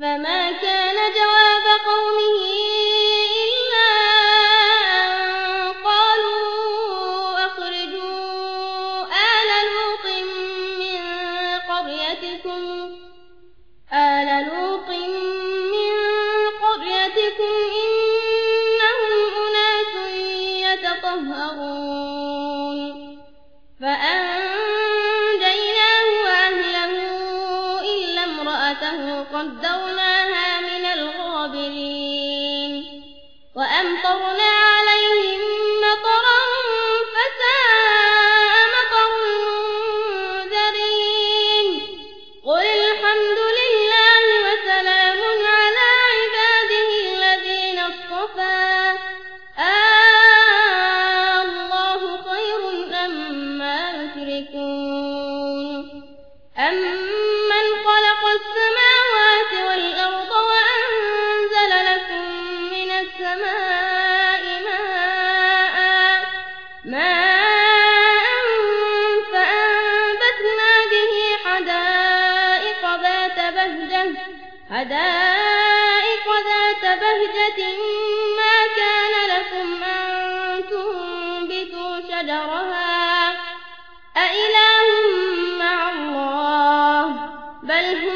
فما كان جواب قومه إلا أن قالوا أخرجوا آل لوط من قريتكم آل لوط من قريتكم إنهم أناس يتطهرون. امرأته قدرناها من الغابرين وأمطرنا حدائق ذات بهجة ما كان لكم أن تنبتوا شجرها. أإله مع الله؟ بل هم